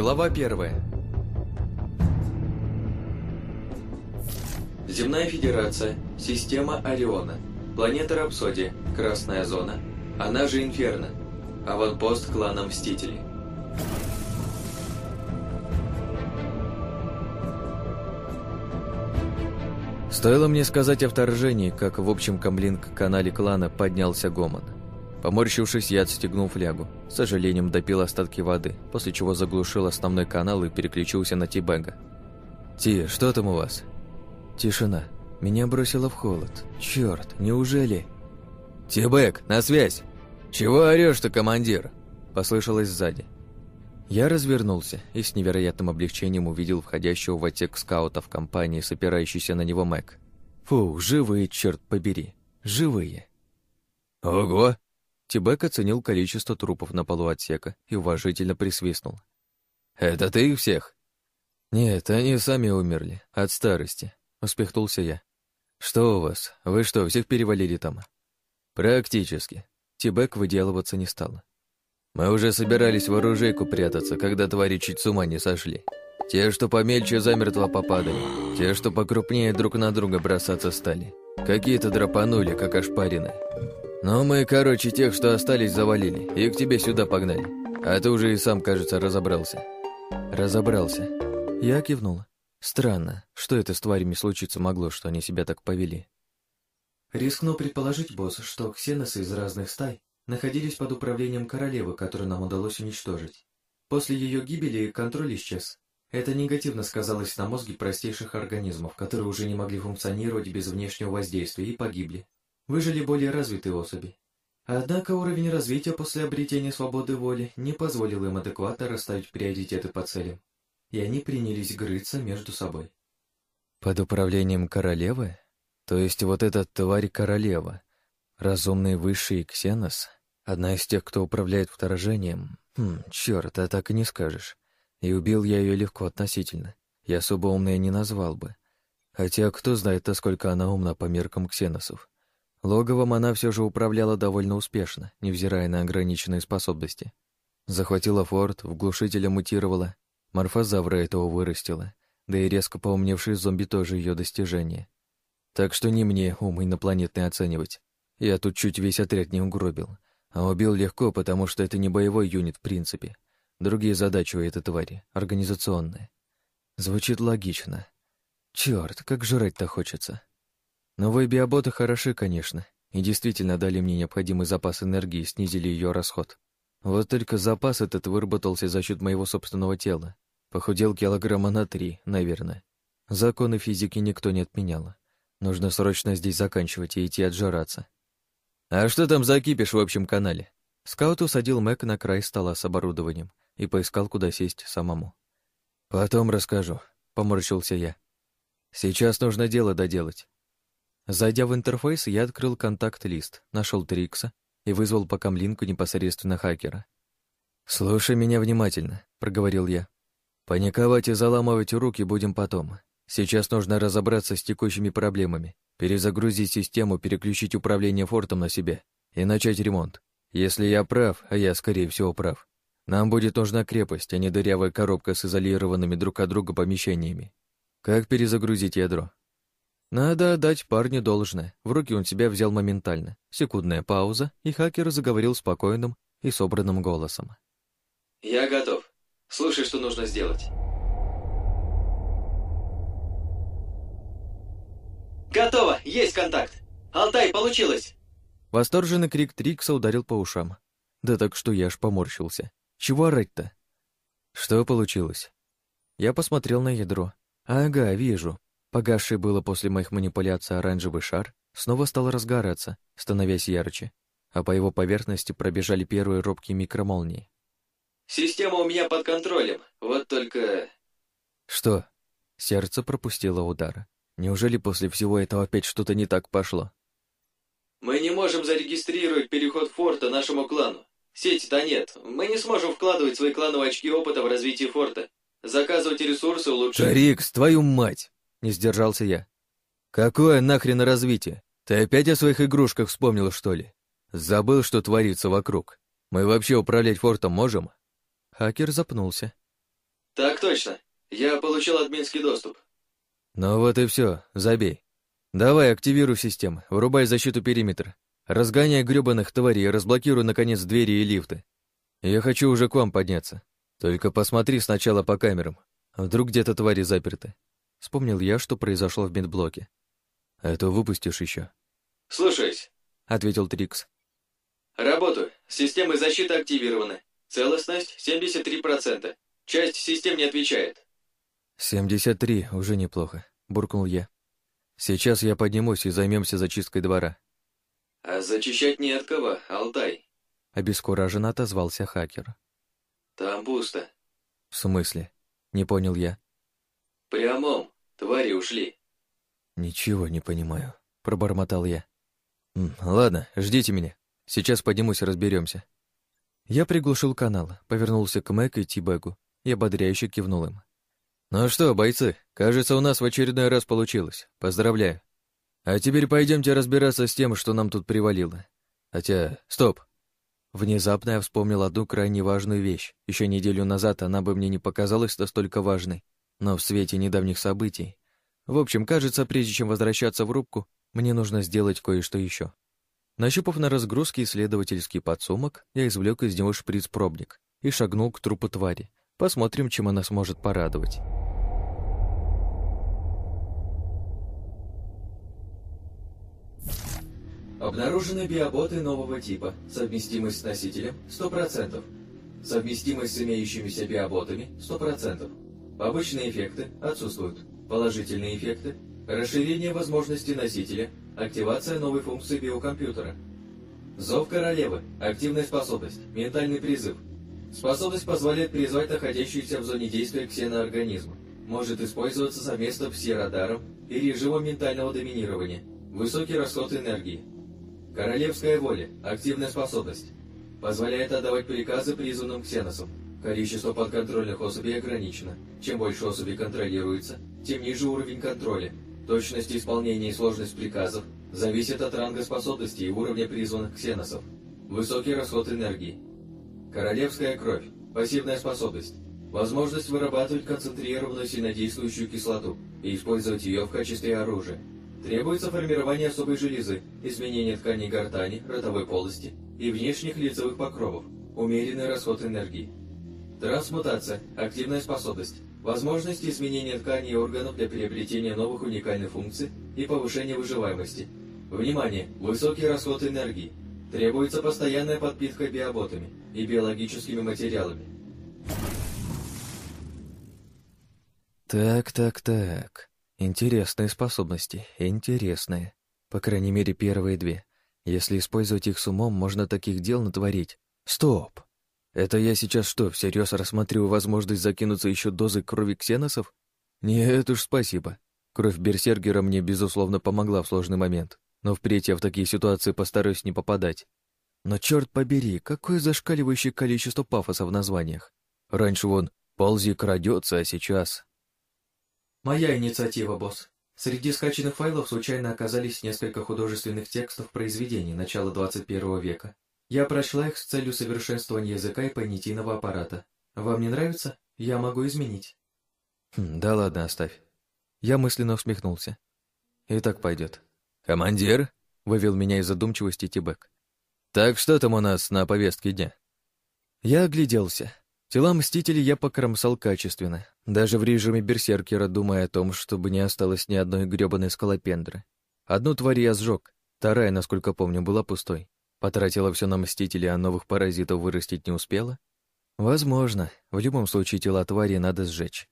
Глава первая. Земная Федерация, система Ориона, планета Рапсодия, Красная Зона, она же Инферно, аванпост клана Мстителей. Стоило мне сказать о вторжении, как в общем комлинг-канале клана поднялся гомон. Поморщившись, я отстегнул флягу. С сожалением допил остатки воды, после чего заглушил основной канал и переключился на Тибэга. «Ти, что там у вас?» Тишина. Меня бросило в холод. Черт, неужели? «Тибэг, на связь!» «Чего орешь-то, командир?» Послышалось сзади. Я развернулся и с невероятным облегчением увидел входящего в отсек скаутов компании с опирающейся на него Мэг. Фу, живые, черт побери. Живые. «Ого!» Тибек оценил количество трупов на полу отсека и уважительно присвистнул. «Это ты их всех?» «Нет, они сами умерли. От старости», — успехнулся я. «Что у вас? Вы что, всех перевалили там?» «Практически». Тибек выделываться не стал. «Мы уже собирались в оружейку прятаться, когда твари чуть с ума не сошли. Те, что помельче, замертво попадали. Те, что покрупнее, друг на друга бросаться стали. Какие-то драпанули, как ошпаренные. Но мы, короче, тех, что остались, завалили и к тебе сюда погнали. А ты уже и сам, кажется, разобрался». «Разобрался». Я кивнула. Странно, что это с тварями случиться могло, что они себя так повели. Рискну предположить, босс, что ксеносы из разных стай находились под управлением королевы, которую нам удалось уничтожить. После ее гибели контроль исчез. Это негативно сказалось на мозге простейших организмов, которые уже не могли функционировать без внешнего воздействия и погибли выжили более развитые особи. Однако уровень развития после обретения свободы воли не позволил им адекватно расставить приоритеты по целям, и они принялись грыться между собой. Под управлением королевы? То есть вот эта тварь королева, разумный высший Ксенос, одна из тех, кто управляет вторжением? Хм, черт, а так и не скажешь. И убил я ее легко относительно. Я особо умной не назвал бы. Хотя кто знает, насколько она умна по меркам ксеносов. Логовом она все же управляла довольно успешно, невзирая на ограниченные способности. Захватила форт, в глушителя мутировала, морфозавра этого вырастила, да и резко поумневший зомби тоже ее достижение. Так что не мне ум инопланетный оценивать. Я тут чуть весь отряд не угробил, а убил легко, потому что это не боевой юнит в принципе. Другие задачи у этой твари, организационные. Звучит логично. Черт, как жрать-то хочется. Новые биоботы хороши, конечно, и действительно дали мне необходимый запас энергии и снизили ее расход. Вот только запас этот выработался за счет моего собственного тела. Похудел килограмма на три, наверное. Законы физики никто не отменял. Нужно срочно здесь заканчивать и идти отжираться. «А что там закипишь в общем канале?» Скаут усадил Мэг на край стола с оборудованием и поискал, куда сесть самому. «Потом расскажу», — поморщился я. «Сейчас нужно дело доделать. Зайдя в интерфейс, я открыл контакт-лист, нашел Трикса и вызвал по камлинку непосредственно хакера. «Слушай меня внимательно», — проговорил я. «Паниковать и заламывать руки будем потом. Сейчас нужно разобраться с текущими проблемами, перезагрузить систему, переключить управление фортом на себя и начать ремонт. Если я прав, а я, скорее всего, прав, нам будет нужна крепость, а не дырявая коробка с изолированными друг от друга помещениями. Как перезагрузить ядро? Надо отдать парню должное. В руки он себя взял моментально. Секундная пауза, и хакер заговорил спокойным и собранным голосом. «Я готов. Слушай, что нужно сделать». «Готово! Есть контакт! Алтай, получилось!» Восторженный крик Трикса ударил по ушам. Да так что я аж поморщился. Чего орать-то? Что получилось? Я посмотрел на ядро. Ага, вижу. Погасший было после моих манипуляций оранжевый шар снова стал разгораться, становясь ярче, а по его поверхности пробежали первые робкие микромолнии. «Система у меня под контролем, вот только...» «Что?» Сердце пропустило удар. Неужели после всего этого опять что-то не так пошло? «Мы не можем зарегистрировать переход форта нашему клану. Сети-то нет. Мы не сможем вкладывать свои клановые очки опыта в развитие форта. Заказывать ресурсы лучше...» «Рикс, твою мать!» Не сдержался я. «Какое нахрен развитие? Ты опять о своих игрушках вспомнил, что ли? Забыл, что творится вокруг. Мы вообще управлять фортом можем?» Хакер запнулся. Так точно. Я получил админский доступ. Ну вот и все, забей. Давай, активируй систему, врубай защиту периметра. Разгоняй грёбаных тварей разблокируй, наконец, двери и лифты. Я хочу уже к вам подняться. Только посмотри сначала по камерам. Вдруг где-то твари заперты. Вспомнил я, что произошло в медблоке. А то выпустишь еще. Слушаюсь, ответил Трикс. Работаю. Системы защиты активированы. Целостность 73%. Часть систем не отвечает. 73 уже неплохо, буркнул я. Сейчас я поднимусь и займемся зачисткой двора. А зачищать не от кого, Алтай. Обескураженно отозвался хакер. Там пусто. В смысле? Не понял я. Прямом. Твари ушли. Ничего не понимаю, пробормотал я. Ладно, ждите меня. Сейчас поднимусь и разберемся. Я приглушил канал, повернулся к Мэг и Тибегу и ободряюще кивнул им. «Ну что, бойцы, кажется, у нас в очередной раз получилось. Поздравляю. А теперь пойдемте разбираться с тем, что нам тут привалило. Хотя, стоп. Внезапно я вспомнил одну крайне важную вещь. Еще неделю назад она бы мне не показалась настолько важной, но в свете недавних событий. В общем, кажется, прежде чем возвращаться в рубку, мне нужно сделать кое-что еще. Нащупав на разгрузке исследовательский подсумок, я извлек из него шприц-пробник и шагнул к трупу твари. Посмотрим, чем она сможет порадовать. Обнаружены биоботы нового типа. Совместимость с носителем 100%. Совместимость с имеющимися биоботами 100%. Побочные эффекты отсутствуют. Положительные эффекты – расширение возможностей носителя, активация новой функции биокомпьютера. Зов королевы, активная способность, ментальный призыв. Способность позволяет призвать находящийся в зоне действия ксеноорганизма. Может использоваться совместно с радаром и режимом ментального доминирования. Высокий расход энергии. Королевская воля. Активная способность. Позволяет отдавать приказы призванным ксеносам. Количество подконтрольных особей ограничено. Чем больше особей контролируется, тем ниже уровень контроля. Точность исполнения и сложность приказов зависит от ранга способностей и уровня призванных ксеносов. Высокий расход энергии. Королевская кровь. Пассивная способность. Возможность вырабатывать концентрированную сильнодействующую кислоту и использовать ее в качестве оружия. Требуется формирование особой железы, изменение тканей гортани, ротовой полости и внешних лицевых покровов, умеренный расход энергии. Трансмутация – активная способность, возможность изменения тканей и органов для приобретения новых уникальных функций и повышения выживаемости. Внимание! Высокий расход энергии. Требуется постоянная подпитка биоботами и биологическими материалами. Так, так, так. Интересные способности, интересные. По крайней мере, первые две. Если использовать их с умом, можно таких дел натворить. Стоп! Это я сейчас что, всерьез рассматриваю возможность закинуться еще дозой крови ксеносов? Нет уж, спасибо. Кровь берсергера мне, безусловно, помогла в сложный момент, но впредь я в такие ситуации постараюсь не попадать. Но черт побери, какое зашкаливающее количество пафоса в названиях. Раньше вон «ползи крадется», а сейчас Моя инициатива, босс. Среди скачанных файлов случайно оказались несколько художественных текстов произведений начала 21 века. Я прочла их с целью совершенствования языка и понятийного аппарата. Вам не нравится? Я могу изменить. Хм, да ладно, оставь. Я мысленно усмехнулся. И так пойдет. Командир, вывел меня из задумчивости Тибек. Так что там у нас на повестке дня? Я огляделся. Тела Мстителей я покромсал качественно, даже в режиме берсеркера, думая о том, чтобы не осталось ни одной грёбаной скалопендры. Одну тварь я сжег, вторая, насколько помню, была пустой. Потратила все на Мстителей, а новых паразитов вырастить не успела? Возможно. В любом случае тела твари надо сжечь.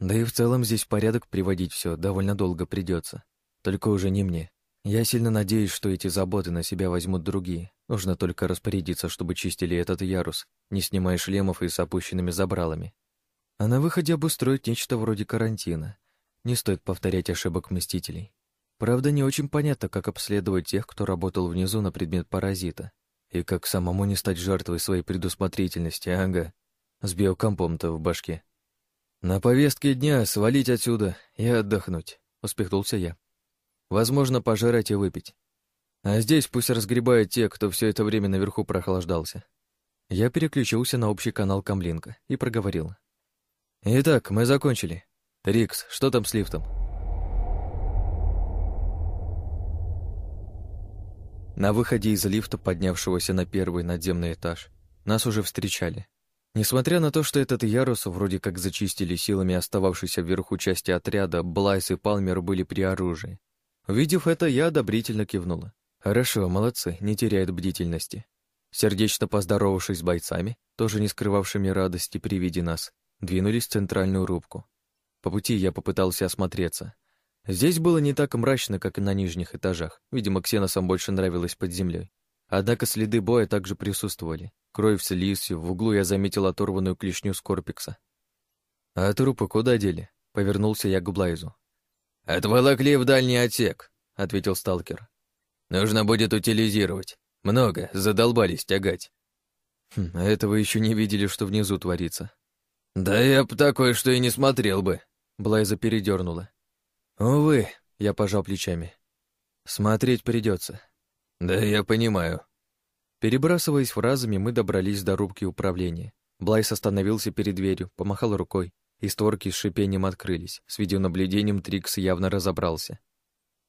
Да и в целом здесь порядок приводить все довольно долго придется. Только уже не мне. Я сильно надеюсь, что эти заботы на себя возьмут другие. Нужно только распорядиться, чтобы чистили этот ярус, не снимая шлемов и с опущенными забралами. А на выходе обустроить нечто вроде карантина. Не стоит повторять ошибок Мстителей. Правда, не очень понятно, как обследовать тех, кто работал внизу на предмет паразита. И как самому не стать жертвой своей предусмотрительности, ага. С биокомпом-то в башке. На повестке дня свалить отсюда и отдохнуть, успехнулся я. Возможно, пожрать и выпить. А здесь пусть разгребают те, кто все это время наверху прохлаждался. Я переключился на общий канал Камлинка и проговорил. Итак, мы закончили. Рикс, что там с лифтом? На выходе из лифта, поднявшегося на первый надземный этаж, нас уже встречали. Несмотря на то, что этот ярус вроде как зачистили силами остававшейся вверху части отряда, Блайс и Палмер были при оружии. Увидев это, я одобрительно кивнула. Хорошо, молодцы, не теряют бдительности. Сердечно поздоровавшись с бойцами, тоже не скрывавшими радости при виде нас, двинулись в центральную рубку. По пути я попытался осмотреться. Здесь было не так мрачно, как и на нижних этажах. Видимо, ксеносам больше нравилось под землей. Однако следы боя также присутствовали. Кровь с лисью, в углу я заметил оторванную клешню Скорпикса. «А трупы куда дели?» — повернулся я к Блайзу. «Отволокли в дальний отсек», — ответил сталкер. «Нужно будет утилизировать. Много, задолбались тягать». Хм, а этого еще не видели, что внизу творится. «Да я б такое, что и не смотрел бы», — Блайза передернула. «Увы», — я пожал плечами. «Смотреть придется. «Да я понимаю». Перебрасываясь фразами, мы добрались до рубки управления. Блайс остановился перед дверью, помахал рукой, и створки с шипением открылись. С видеонаблюдением Трикс явно разобрался.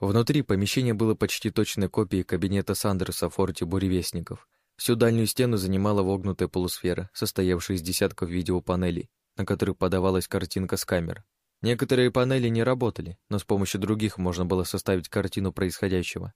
Внутри помещение было почти точной копией кабинета Сандерса в форте буревестников. Всю дальнюю стену занимала вогнутая полусфера, состоявшая из десятков видеопанелей, на которых подавалась картинка с камер. Некоторые панели не работали, но с помощью других можно было составить картину происходящего.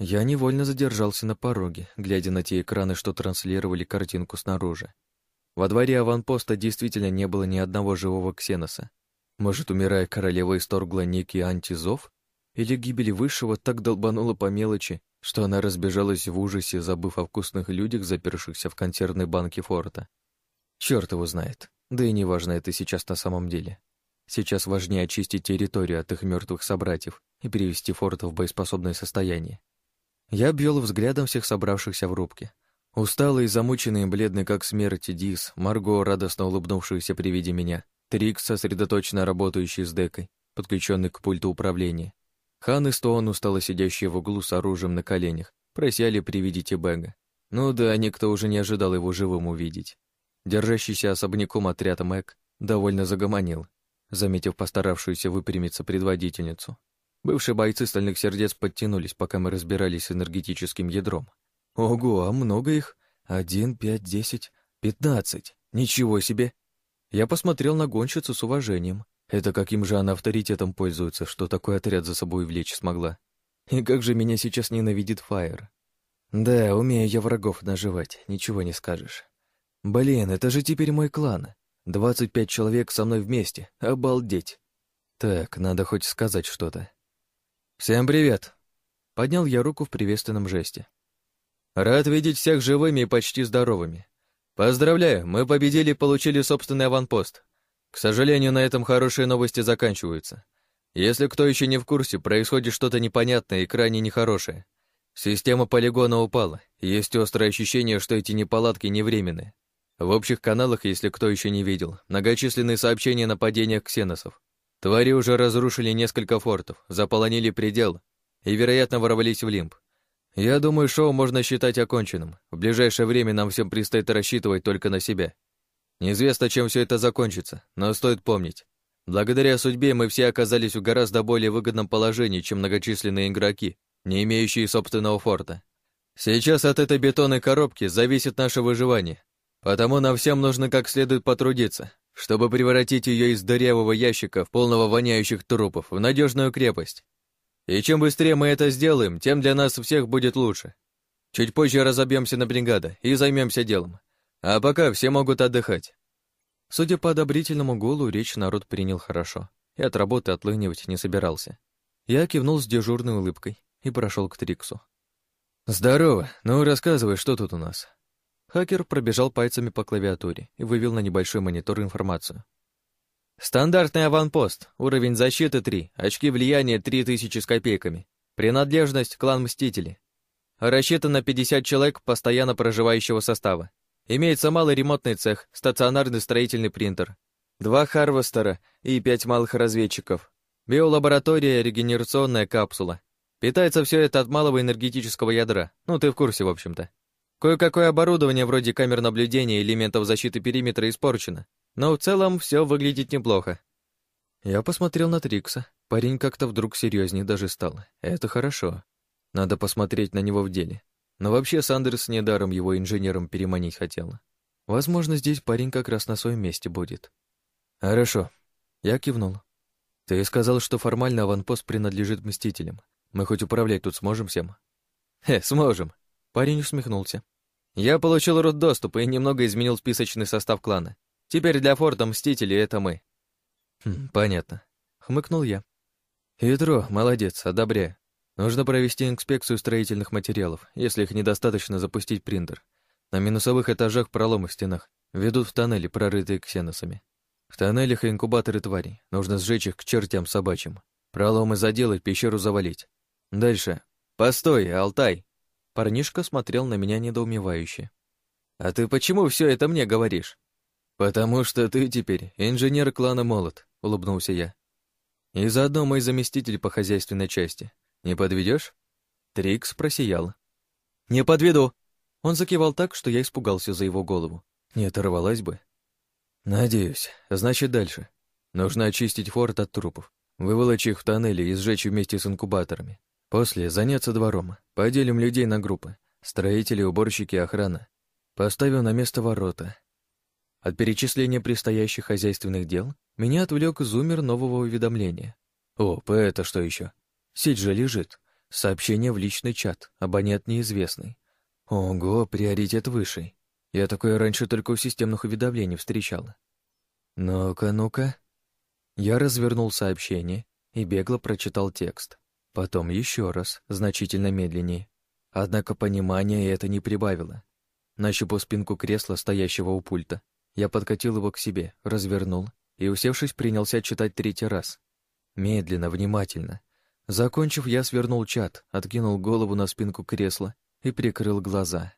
Я невольно задержался на пороге, глядя на те экраны, что транслировали картинку снаружи. Во дворе аванпоста действительно не было ни одного живого ксеноса. Может, умирая королева исторгла некий антизов? Или гибель Высшего так долбанула по мелочи, что она разбежалась в ужасе, забыв о вкусных людях, запершихся в консервной банке форта? Черт его знает. Да и неважно это сейчас на самом деле. Сейчас важнее очистить территорию от их мертвых собратьев и перевести форт в боеспособное состояние. Я обвел взглядом всех собравшихся в рубке. Усталый, замученный и бледный, как смерть, Дис, Марго, радостно улыбнувшаяся при виде меня, Трикс, сосредоточенно работающий с декой, подключенный к пульту управления. Хан и Стоун, устало сидящие в углу с оружием на коленях, просяли при виде Тибега. Ну да, никто уже не ожидал его живым увидеть. Держащийся особняком отряд Мэг довольно загомонил, заметив постаравшуюся выпрямиться предводительницу. Бывшие бойцы стальных сердец подтянулись, пока мы разбирались с энергетическим ядром. Ого, а много их? Один, пять, десять, пятнадцать. Ничего себе! Я посмотрел на гонщицу с уважением. Это каким же она авторитетом пользуется, что такой отряд за собой влечь смогла. И как же меня сейчас ненавидит Фаер. Да, умею я врагов наживать, ничего не скажешь. Блин, это же теперь мой клан. Двадцать пять человек со мной вместе. Обалдеть. Так, надо хоть сказать что-то. «Всем привет!» Поднял я руку в приветственном жесте. «Рад видеть всех живыми и почти здоровыми. Поздравляю, мы победили и получили собственный аванпост. К сожалению, на этом хорошие новости заканчиваются. Если кто еще не в курсе, происходит что-то непонятное и крайне нехорошее. Система полигона упала, есть острое ощущение, что эти неполадки не временные. В общих каналах, если кто еще не видел, многочисленные сообщения о нападениях ксеносов. Твари уже разрушили несколько фортов, заполонили предел и, вероятно, ворвались в лимб. Я думаю, шоу можно считать оконченным. В ближайшее время нам всем предстоит рассчитывать только на себя. Неизвестно, чем все это закончится, но стоит помнить. Благодаря судьбе мы все оказались в гораздо более выгодном положении, чем многочисленные игроки, не имеющие собственного форта. Сейчас от этой бетонной коробки зависит наше выживание, потому нам всем нужно как следует потрудиться, чтобы превратить ее из дырявого ящика, в полного воняющих трупов, в надежную крепость. И чем быстрее мы это сделаем, тем для нас всех будет лучше. Чуть позже разобьемся на бригады и займемся делом. А пока все могут отдыхать. Судя по одобрительному гулу, речь народ принял хорошо и от работы отлынивать не собирался. Я кивнул с дежурной улыбкой и прошел к Триксу. «Здорово. Ну, рассказывай, что тут у нас?» Хакер пробежал пальцами по клавиатуре и вывел на небольшой монитор информацию. Стандартный аванпост, уровень защиты 3, очки влияния 3000 с копейками, принадлежность клан Мстители. Рассчитан на 50 человек постоянно проживающего состава. Имеется малый ремонтный цех, стационарный строительный принтер, два харвестера и пять малых разведчиков, биолаборатория, регенерационная капсула. Питается все это от малого энергетического ядра, ну ты в курсе, в общем-то. Кое-какое оборудование вроде камер наблюдения и элементов защиты периметра испорчено, но в целом все выглядит неплохо. Я посмотрел на Трикса. Парень как-то вдруг серьезнее даже стал. Это хорошо. Надо посмотреть на него в деле. Но вообще Сандерс недаром его инженером переманить хотел. Возможно, здесь парень как раз на своем месте будет. Хорошо. Я кивнул. Ты сказал, что формально аванпост принадлежит Мстителям. Мы хоть управлять тут сможем всем? Хе, сможем. Парень усмехнулся. Я получил рот доступа и немного изменил списочный состав клана. Теперь для Форта Мстители — это мы. Хм, понятно. Хмыкнул я. Ядро, молодец, одобряю. Нужно провести инспекцию строительных материалов. Если их недостаточно, запустить принтер. На минусовых этажах проломы в стенах ведут в тоннели, прорытые ксеносами. В тоннелях инкубаторы тварей. Нужно сжечь их к чертям собачьим. Проломы заделать, пещеру завалить. Дальше. Постой, Алтай. Парнишка смотрел на меня недоумевающе. А ты почему все это мне говоришь? Потому что ты теперь инженер клана Молот, улыбнулся я. И заодно мой заместитель по хозяйственной части. Не подведешь? Трикс просиял. Не подведу. Он закивал так, что я испугался за его голову. Не оторвалась бы. Надеюсь. Значит, дальше. Нужно очистить форт от трупов, выволочь их в тоннели и сжечь вместе с инкубаторами. После заняться двором. Поделим людей на группы. Строители, уборщики, охрана. Поставим на место ворота. От перечисления предстоящих хозяйственных дел меня отвлек зумер нового уведомления. О, это что еще? Сеть же лежит. Сообщение в личный чат, абонент неизвестный. Ого, приоритет высший. Я такое раньше только у системных уведомлений встречал. Ну-ка, ну-ка. Я развернул сообщение и бегло прочитал текст. Потом еще раз, значительно медленнее. Однако понимания это не прибавило. Нащупав спинку кресла, стоящего у пульта, я подкатил его к себе, развернул и, усевшись, принялся читать третий раз. Медленно, внимательно, Закончив, я свернул чат, откинул голову на спинку кресла и прикрыл глаза.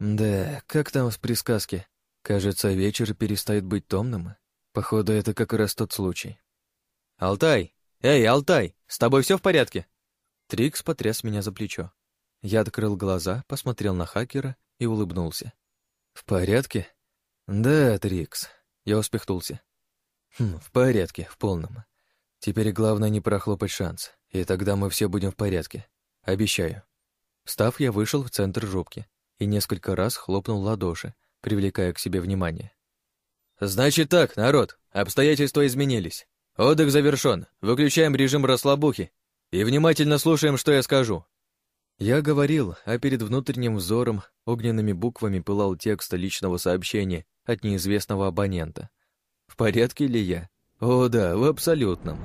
Да, как там в присказке? Кажется, вечер перестает быть томным. Походу, это как раз тот случай. «Алтай! Эй, Алтай! С тобой все в порядке?» Трикс потряс меня за плечо. Я открыл глаза, посмотрел на хакера и улыбнулся. «В порядке?» «Да, Трикс». Я успехнулся. «Хм, в порядке, в полном. Теперь главное не прохлопать шанс, и тогда мы все будем в порядке. Обещаю. Встав, я вышел в центр рубки и несколько раз хлопнул ладоши, привлекая к себе внимание. «Значит так, народ, обстоятельства изменились. Отдых завершен. Выключаем режим расслабухи и внимательно слушаем, что я скажу». Я говорил, а перед внутренним взором огненными буквами пылал текст личного сообщения от неизвестного абонента. В порядке ли я? О да, в абсолютном.